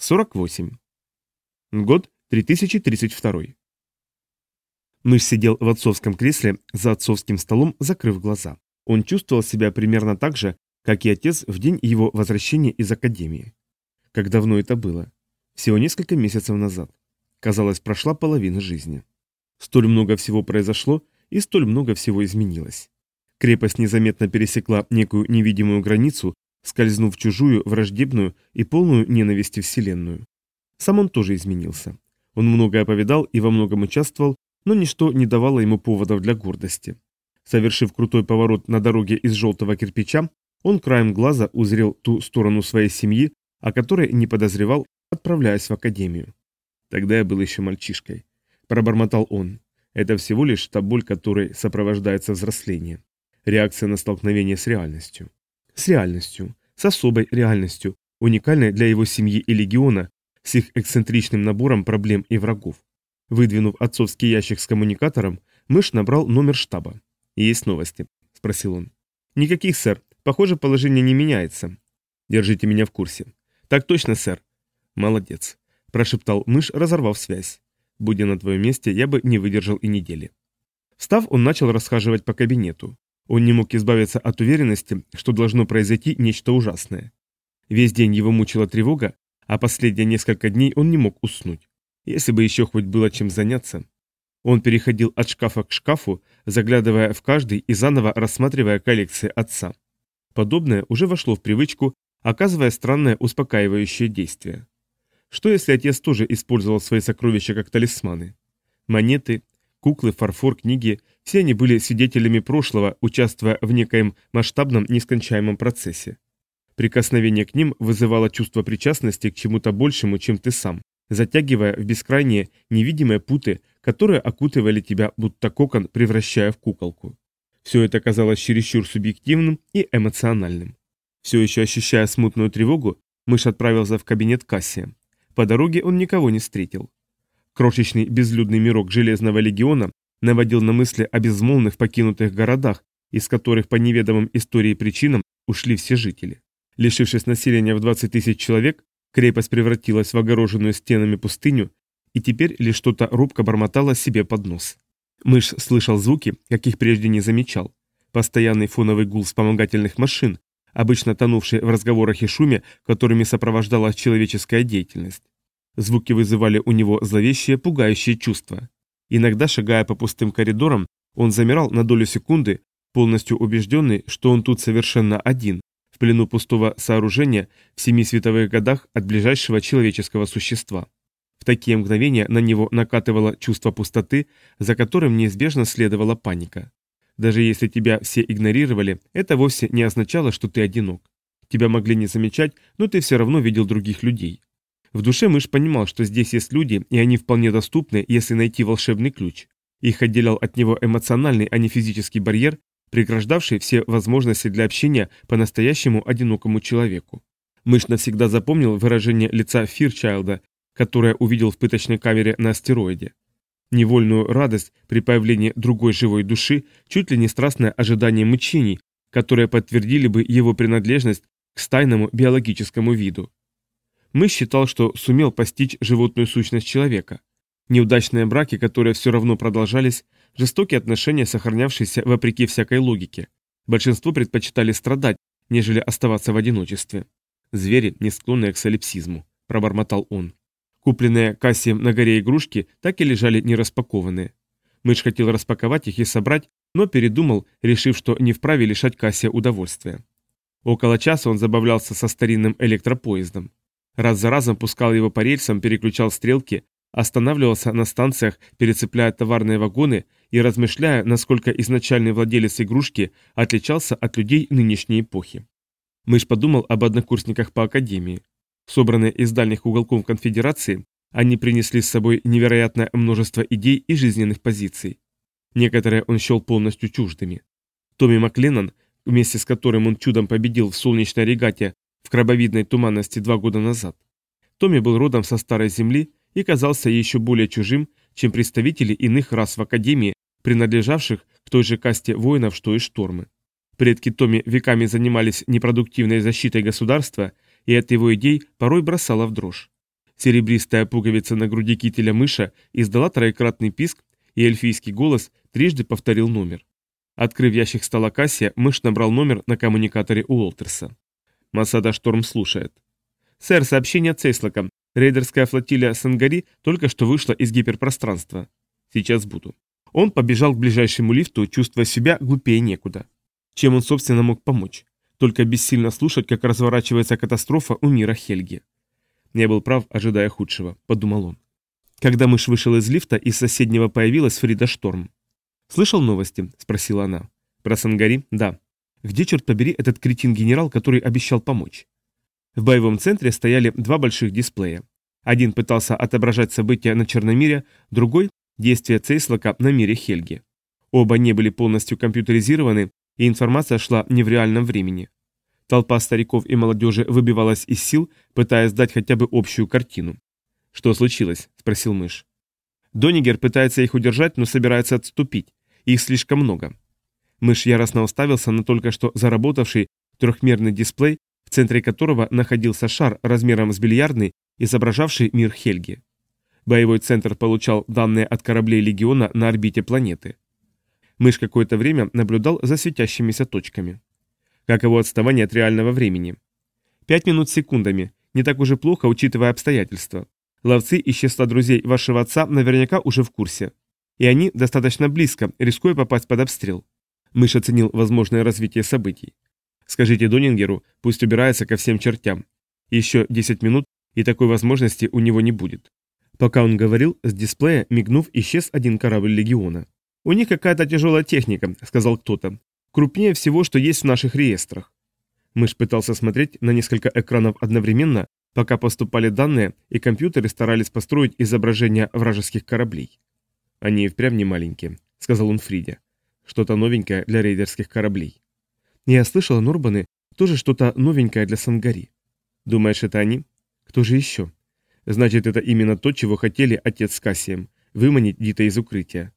48. Год 3032. Мыш сидел в отцовском кресле за отцовским столом, закрыв глаза. Он чувствовал себя примерно так же, как и отец в день его возвращения из академии. Как давно это было? Всего несколько месяцев назад. Казалось, прошла половина жизни. Столь много всего произошло, и столь много всего изменилось. Крепость незаметно пересекла некую невидимую границу, скользнув в чужую, враждебную и полную ненависти Вселенную. Сам он тоже изменился. Он многое повидал и во многом участвовал, но ничто не давало ему поводов для гордости. Совершив крутой поворот на дороге из желтого кирпича, он краем глаза узрел ту сторону своей семьи, о которой не подозревал, отправляясь в академию. Тогда я был еще мальчишкой. Пробормотал он. Это всего лишь та боль, которой сопровождается взросление. Реакция на столкновение с реальностью с реальностью, с особой реальностью, уникальной для его семьи и легиона, с их эксцентричным набором проблем и врагов. Выдвинув отцовский ящик с коммуникатором, мышь набрал номер штаба. «Есть новости?» – спросил он. «Никаких, сэр. Похоже, положение не меняется. Держите меня в курсе». «Так точно, сэр». «Молодец», – прошептал мышь, разорвав связь. «Будя на твоем месте, я бы не выдержал и недели». Встав, он начал расхаживать по кабинету. Он не мог избавиться от уверенности, что должно произойти нечто ужасное. Весь день его мучила тревога, а последние несколько дней он не мог уснуть. Если бы еще хоть было чем заняться. Он переходил от шкафа к шкафу, заглядывая в каждый и заново рассматривая коллекции отца. Подобное уже вошло в привычку, оказывая странное успокаивающее действие. Что если отец тоже использовал свои сокровища как талисманы? Монеты, куклы, фарфор, книги, все они были свидетелями прошлого, участвуя в некоем масштабном нескончаемом процессе. Прикосновение к ним вызывало чувство причастности к чему-то большему, чем ты сам, затягивая в бескрайние невидимые путы, которые окутывали тебя будто кокон, превращая в куколку. Все это казалось чересчур субъективным и эмоциональным. Все еще ощущая смутную тревогу, мышь отправился в кабинет Кассия. По дороге он никого не встретил. Крошечный безлюдный мирок Железного легиона наводил на мысли о безмолвных покинутых городах, из которых по неведомым истории причинам ушли все жители. Лишившись населения в 20 тысяч человек, крепость превратилась в огороженную стенами пустыню, и теперь лишь что-то робко бормотало себе под нос. Мышь слышал звуки, каких прежде не замечал. Постоянный фоновый гул вспомогательных машин, обычно тонувший в разговорах и шуме, которыми сопровождалась человеческая деятельность. Звуки вызывали у него зловещие, пугающие чувства. Иногда, шагая по пустым коридорам, он замирал на долю секунды, полностью убежденный, что он тут совершенно один, в плену пустого сооружения в семи световых годах от ближайшего человеческого существа. В такие мгновения на него накатывало чувство пустоты, за которым неизбежно следовала паника. Даже если тебя все игнорировали, это вовсе не означало, что ты одинок. Тебя могли не замечать, но ты все равно видел других людей. В душе мышь понимал, что здесь есть люди, и они вполне доступны, если найти волшебный ключ. Их отделял от него эмоциональный, а не физический барьер, преграждавший все возможности для общения по-настоящему одинокому человеку. Мышь навсегда запомнил выражение лица Фирчайлда, которое увидел в пыточной камере на астероиде. Невольную радость при появлении другой живой души, чуть ли не страстное ожидание мучений, которые подтвердили бы его принадлежность к стайному биологическому виду мы считал, что сумел постичь животную сущность человека. Неудачные браки, которые все равно продолжались, жестокие отношения, сохранявшиеся вопреки всякой логике. Большинство предпочитали страдать, нежели оставаться в одиночестве. Звери, не склонные к солипсизму, пробормотал он. Купленные Кассием на горе игрушки так и лежали нераспакованные. Мыш хотел распаковать их и собрать, но передумал, решив, что не вправе лишать Кассия удовольствия. Около часа он забавлялся со старинным электропоездом. Раз за разом пускал его по рельсам, переключал стрелки, останавливался на станциях, перецепляя товарные вагоны и размышляя, насколько изначальный владелец игрушки отличался от людей нынешней эпохи. Мышь подумал об однокурсниках по академии. Собранные из дальних уголков конфедерации, они принесли с собой невероятное множество идей и жизненных позиций. Некоторые он счел полностью чуждыми. Томми Макленнон, вместе с которым он чудом победил в солнечной регате в крабовидной туманности два года назад. Томми был родом со Старой Земли и казался еще более чужим, чем представители иных рас в Академии, принадлежавших к той же касте воинов, что и штормы. Предки Томми веками занимались непродуктивной защитой государства, и от его идей порой бросала в дрожь. Серебристая пуговица на груди кителя мыша издала троекратный писк, и эльфийский голос трижды повторил номер. Открыв ящик стола Кассия, мышь набрал номер на коммуникаторе Уолтерса. Масада Шторм слушает. «Сэр, сообщение от Цейслока. Рейдерская флотилия Сангари только что вышла из гиперпространства. Сейчас буду». Он побежал к ближайшему лифту, чувствуя себя глупее некуда. Чем он, собственно, мог помочь? Только бессильно слушать, как разворачивается катастрофа у мира Хельги. «Я был прав, ожидая худшего», — подумал он. Когда мышь вышел из лифта, из соседнего появилась Фрида Шторм. «Слышал новости?» — спросила она. «Про Сангари?» «Да». Где, черт побери, этот кретин-генерал, который обещал помочь? В боевом центре стояли два больших дисплея. Один пытался отображать события на Черномире, другой – действия Цейслока на мире Хельги. Оба не были полностью компьютеризированы, и информация шла не в реальном времени. Толпа стариков и молодежи выбивалась из сил, пытаясь дать хотя бы общую картину. «Что случилось?» – спросил мышь. Донигер пытается их удержать, но собирается отступить. Их слишком много. Мышь яростно уставился на только что заработавший трехмерный дисплей, в центре которого находился шар размером с бильярдный, изображавший мир Хельги. Боевой центр получал данные от кораблей Легиона на орбите планеты. Мышь какое-то время наблюдал за светящимися точками. Как его отставание от реального времени? Пять минут секундами. Не так уже плохо, учитывая обстоятельства. Ловцы из числа друзей вашего отца наверняка уже в курсе. И они достаточно близко, рискуя попасть под обстрел. Мыш оценил возможное развитие событий. Скажите Донингеру, пусть убирается ко всем чертям. Еще 10 минут, и такой возможности у него не будет. Пока он говорил, с дисплея, мигнув, исчез один корабль Легиона. «У них какая-то тяжелая техника», — сказал кто-то. «Крупнее всего, что есть в наших реестрах». Мышь пытался смотреть на несколько экранов одновременно, пока поступали данные, и компьютеры старались построить изображения вражеских кораблей. «Они и впрямь не маленькие», — сказал он Фриде что-то новенькое для рейдерских кораблей. Я слышала, Норбаны тоже что-то новенькое для Сангари. Думаешь, это они? Кто же еще? Значит, это именно то, чего хотели отец с Кассием – выманить Дита из укрытия.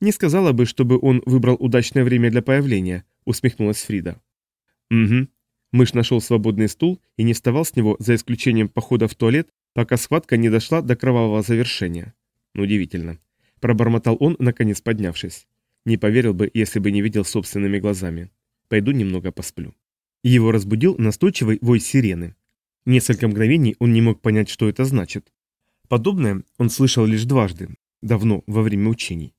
Не сказала бы, чтобы он выбрал удачное время для появления, усмехнулась Фрида. Угу. Мышь нашел свободный стул и не вставал с него, за исключением похода в туалет, пока схватка не дошла до кровавого завершения. Удивительно. Пробормотал он, наконец поднявшись не поверил бы, если бы не видел собственными глазами. Пойду немного посплю. Его разбудил настойчивый вой сирены. Несколько мгновений он не мог понять, что это значит. Подобное он слышал лишь дважды, давно, во время учений.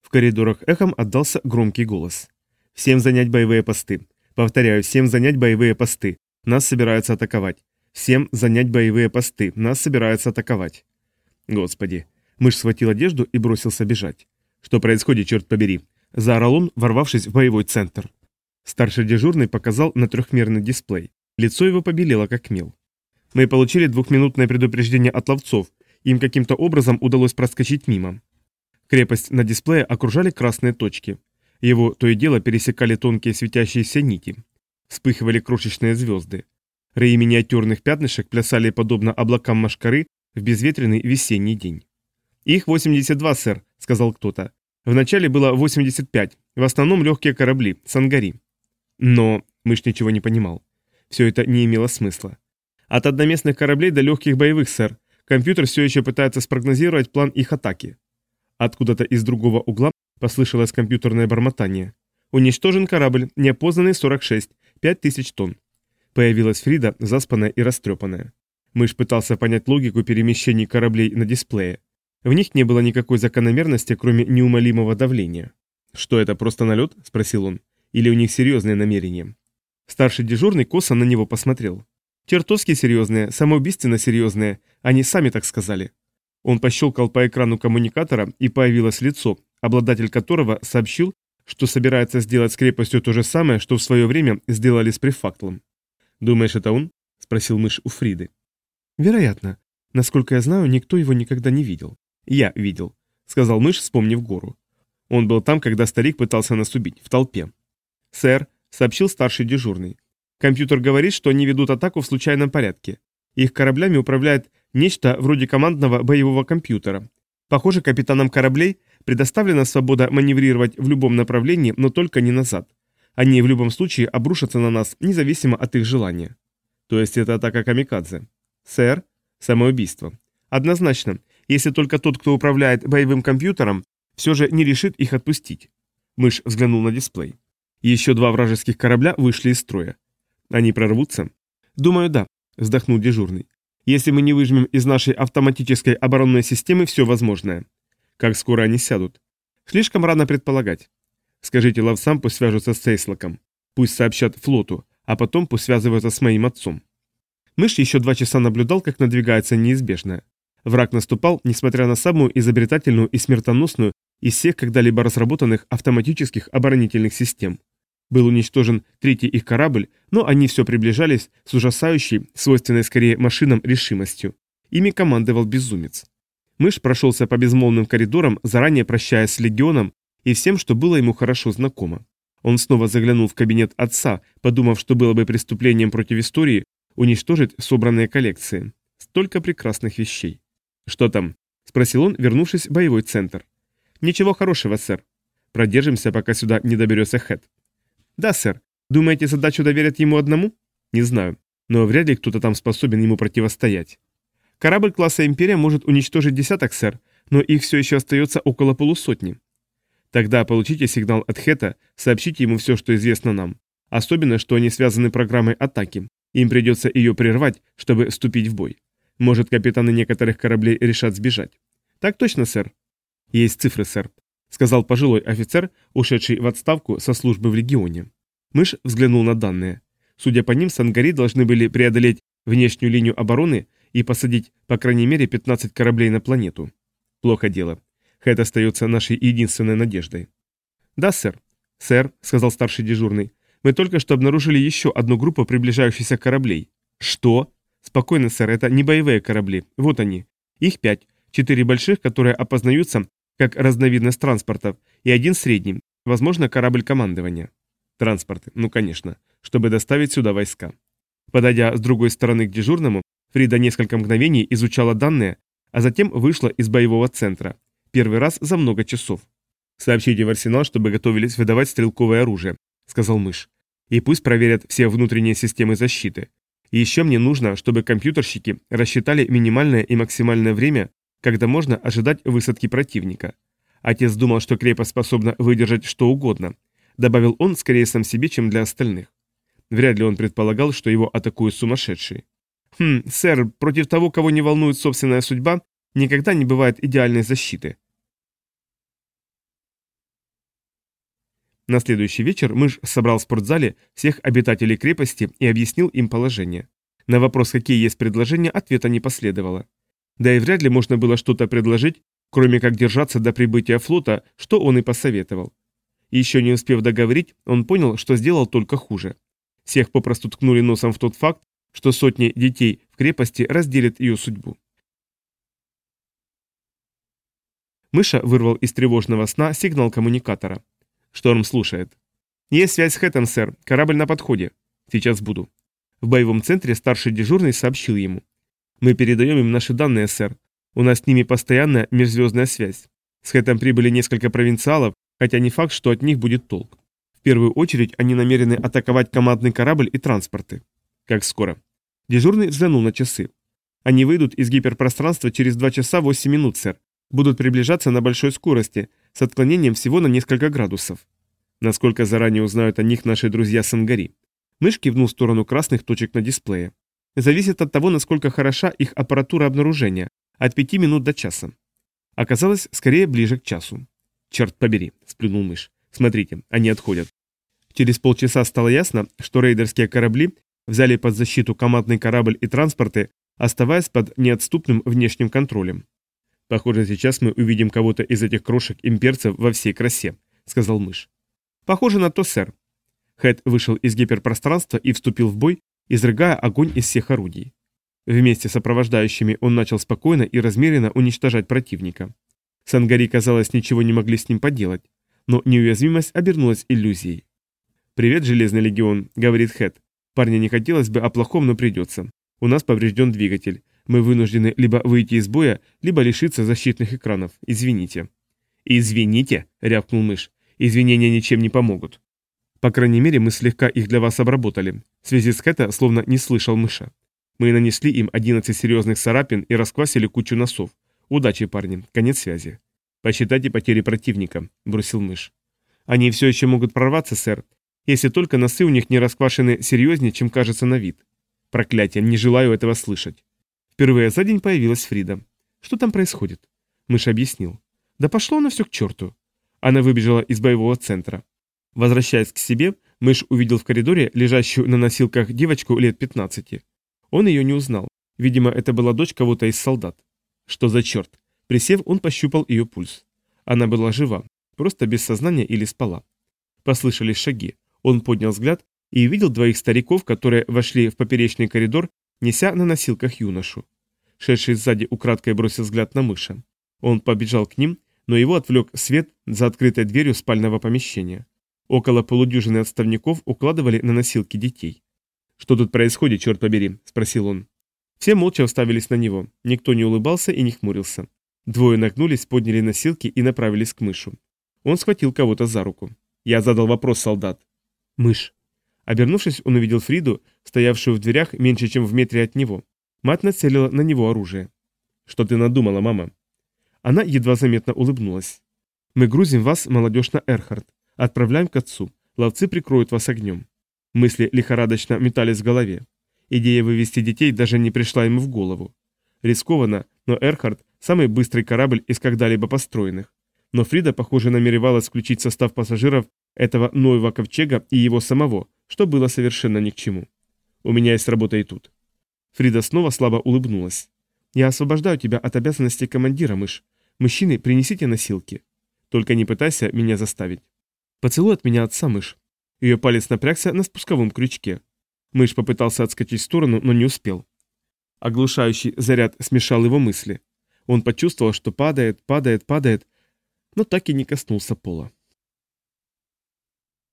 В коридорах эхом отдался громкий голос. «Всем занять боевые посты! Повторяю, всем занять боевые посты! Нас собираются атаковать! Всем занять боевые посты! Нас собираются атаковать!» Господи! Мышь схватил одежду и бросился бежать. «Что происходит, черт побери?» – заорал он, ворвавшись в боевой центр. Старший дежурный показал на трехмерный дисплей. Лицо его побелело, как мел. «Мы получили двухминутное предупреждение от ловцов. Им каким-то образом удалось проскочить мимо». Крепость на дисплее окружали красные точки. Его то и дело пересекали тонкие светящиеся нити. Вспыхивали крошечные звезды. Рыи миниатюрных пятнышек плясали подобно облакам машкары в безветренный весенний день. «Их 82, сэр», сказал кто-то. Вначале было 85, в основном легкие корабли, сангари. Но мышь ничего не понимал. Все это не имело смысла. От одноместных кораблей до легких боевых, сэр. Компьютер все еще пытается спрогнозировать план их атаки. Откуда-то из другого угла послышалось компьютерное бормотание. Уничтожен корабль, неопознанный 46, 5000 тонн. Появилась Фрида, заспанная и растрепанная. Мышь пытался понять логику перемещений кораблей на дисплее. В них не было никакой закономерности, кроме неумолимого давления. «Что это, просто налет?» – спросил он. «Или у них серьезные намерения?» Старший дежурный косо на него посмотрел. «Чертовски серьезные, самоубийственно серьезные, они сами так сказали». Он пощелкал по экрану коммуникатора, и появилось лицо, обладатель которого сообщил, что собирается сделать с крепостью то же самое, что в свое время сделали с префактлом. «Думаешь, это он?» – спросил мышь у Фриды. «Вероятно. Насколько я знаю, никто его никогда не видел». «Я видел», — сказал мышь, вспомнив гору. Он был там, когда старик пытался нас убить, в толпе. «Сэр», — сообщил старший дежурный, — «компьютер говорит, что они ведут атаку в случайном порядке. Их кораблями управляет нечто вроде командного боевого компьютера. Похоже, капитанам кораблей предоставлена свобода маневрировать в любом направлении, но только не назад. Они в любом случае обрушатся на нас, независимо от их желания». «То есть это атака камикадзе?» «Сэр?» «Самоубийство». «Однозначно если только тот, кто управляет боевым компьютером, все же не решит их отпустить. Мышь взглянул на дисплей. Еще два вражеских корабля вышли из строя. Они прорвутся? Думаю, да, вздохнул дежурный. Если мы не выжмем из нашей автоматической оборонной системы все возможное. Как скоро они сядут? Слишком рано предполагать. Скажите ловцам, пусть свяжутся с Сейслоком. Пусть сообщат флоту, а потом пусть связываются с моим отцом. Мышь еще два часа наблюдал, как надвигается неизбежное. Враг наступал, несмотря на самую изобретательную и смертоносную из всех когда-либо разработанных автоматических оборонительных систем. Был уничтожен третий их корабль, но они все приближались с ужасающей, свойственной скорее машинам решимостью. Ими командовал безумец. Мышь прошелся по безмолвным коридорам, заранее прощаясь с легионом и всем, что было ему хорошо знакомо. Он снова заглянул в кабинет отца, подумав, что было бы преступлением против истории уничтожить собранные коллекции. Столько прекрасных вещей. «Что там?» – спросил он, вернувшись в боевой центр. «Ничего хорошего, сэр. Продержимся, пока сюда не доберется Хэт». «Да, сэр. Думаете, задачу доверят ему одному?» «Не знаю. Но вряд ли кто-то там способен ему противостоять». «Корабль класса «Империя» может уничтожить десяток, сэр, но их все еще остается около полусотни». «Тогда получите сигнал от Хэта, сообщите ему все, что известно нам. Особенно, что они связаны программой атаки. Им придется ее прервать, чтобы вступить в бой». Может, капитаны некоторых кораблей решат сбежать. Так точно, сэр. Есть цифры, сэр, сказал пожилой офицер, ушедший в отставку со службы в легионе. Мышь взглянул на данные. Судя по ним, сангари должны были преодолеть внешнюю линию обороны и посадить, по крайней мере, 15 кораблей на планету. Плохо дело. Хэт остается нашей единственной надеждой. Да, сэр. Сэр, сказал старший дежурный, мы только что обнаружили еще одну группу приближающихся кораблей. Что? «Спокойно, сэр, это не боевые корабли. Вот они. Их пять. Четыре больших, которые опознаются как разновидность транспортов, и один средний, возможно, корабль командования». Транспорты, ну конечно, чтобы доставить сюда войска. Подойдя с другой стороны к дежурному, Фрида несколько мгновений изучала данные, а затем вышла из боевого центра. Первый раз за много часов. «Сообщите в арсенал, чтобы готовились выдавать стрелковое оружие», — сказал мышь. «И пусть проверят все внутренние системы защиты. И еще мне нужно, чтобы компьютерщики рассчитали минимальное и максимальное время, когда можно ожидать высадки противника. Отец думал, что крепость способна выдержать что угодно. Добавил он скорее сам себе, чем для остальных. Вряд ли он предполагал, что его атакуют сумасшедшие. «Хм, сэр, против того, кого не волнует собственная судьба, никогда не бывает идеальной защиты», На следующий вечер мышь собрал в спортзале всех обитателей крепости и объяснил им положение. На вопрос, какие есть предложения, ответа не последовало. Да и вряд ли можно было что-то предложить, кроме как держаться до прибытия флота, что он и посоветовал. Еще не успев договорить, он понял, что сделал только хуже. Всех попросту ткнули носом в тот факт, что сотни детей в крепости разделят ее судьбу. Мыша вырвал из тревожного сна сигнал коммуникатора. Шторм слушает. «Есть связь с Хэттом, сэр. Корабль на подходе. Сейчас буду». В боевом центре старший дежурный сообщил ему. «Мы передаем им наши данные, сэр. У нас с ними постоянная межзвездная связь. С Хэттом прибыли несколько провинциалов, хотя не факт, что от них будет толк. В первую очередь они намерены атаковать командный корабль и транспорты. Как скоро?» Дежурный взглянул на часы. «Они выйдут из гиперпространства через 2 часа 8 минут, сэр будут приближаться на большой скорости, с отклонением всего на несколько градусов. Насколько заранее узнают о них наши друзья Сангари. Мышь кивнул в сторону красных точек на дисплее. Зависит от того, насколько хороша их аппаратура обнаружения, от пяти минут до часа. Оказалось, скорее ближе к часу. «Черт побери», — сплюнул мышь. «Смотрите, они отходят». Через полчаса стало ясно, что рейдерские корабли взяли под защиту командный корабль и транспорты, оставаясь под неотступным внешним контролем. «Похоже, сейчас мы увидим кого-то из этих крошек-имперцев во всей красе», — сказал мышь. «Похоже на то, сэр». Хэт вышел из гиперпространства и вступил в бой, изрыгая огонь из всех орудий. Вместе с сопровождающими он начал спокойно и размеренно уничтожать противника. Сангари, казалось, ничего не могли с ним поделать, но неуязвимость обернулась иллюзией. «Привет, Железный Легион», — говорит Хэт. «Парня не хотелось бы о плохом, но придется. У нас поврежден двигатель. Мы вынуждены либо выйти из боя, либо лишиться защитных экранов. Извините». «Извините», — рявкнул мышь. «Извинения ничем не помогут». «По крайней мере, мы слегка их для вас обработали». В связи с Кэта словно не слышал мыша. «Мы нанесли им 11 серьезных царапин и расквасили кучу носов. Удачи, парни. Конец связи». «Посчитайте потери противника», — бросил мышь. «Они все еще могут прорваться, сэр, если только носы у них не расквашены серьезнее, чем кажется на вид». «Проклятие, не желаю этого слышать». Впервые за день появилась Фрида. Что там происходит? Мыш объяснил. Да пошло на все к черту. Она выбежала из боевого центра. Возвращаясь к себе, мышь увидел в коридоре лежащую на носилках девочку лет 15. Он ее не узнал. Видимо, это была дочь кого-то из солдат. Что за черт? Присев, он пощупал ее пульс. Она была жива, просто без сознания или спала. Послышались шаги. Он поднял взгляд и увидел двоих стариков, которые вошли в поперечный коридор неся на носилках юношу. Шедший сзади украдкой бросил взгляд на мыша. Он побежал к ним, но его отвлек свет за открытой дверью спального помещения. Около полудюжины отставников укладывали на носилки детей. «Что тут происходит, черт побери?» – спросил он. Все молча уставились на него, никто не улыбался и не хмурился. Двое нагнулись, подняли носилки и направились к мышу. Он схватил кого-то за руку. Я задал вопрос, солдат. «Мышь». Обернувшись, он увидел Фриду, стоявшую в дверях меньше, чем в метре от него. Мать нацелила на него оружие. «Что ты надумала, мама?» Она едва заметно улыбнулась. «Мы грузим вас, молодежь, на Эрхард. Отправляем к отцу. Ловцы прикроют вас огнем». Мысли лихорадочно метались в голове. Идея вывести детей даже не пришла ему в голову. Рискованно, но Эрхард – самый быстрый корабль из когда-либо построенных. Но Фрида, похоже, намеревалась включить состав пассажиров этого нового ковчега и его самого, что было совершенно ни к чему. У меня есть работа и тут. Фрида снова слабо улыбнулась. «Я освобождаю тебя от обязанности командира, мышь. Мужчины, принесите носилки. Только не пытайся меня заставить. Поцелуй от меня отца, мышь». Ее палец напрягся на спусковом крючке. Мышь попытался отскочить в сторону, но не успел. Оглушающий заряд смешал его мысли. Он почувствовал, что падает, падает, падает, но так и не коснулся пола.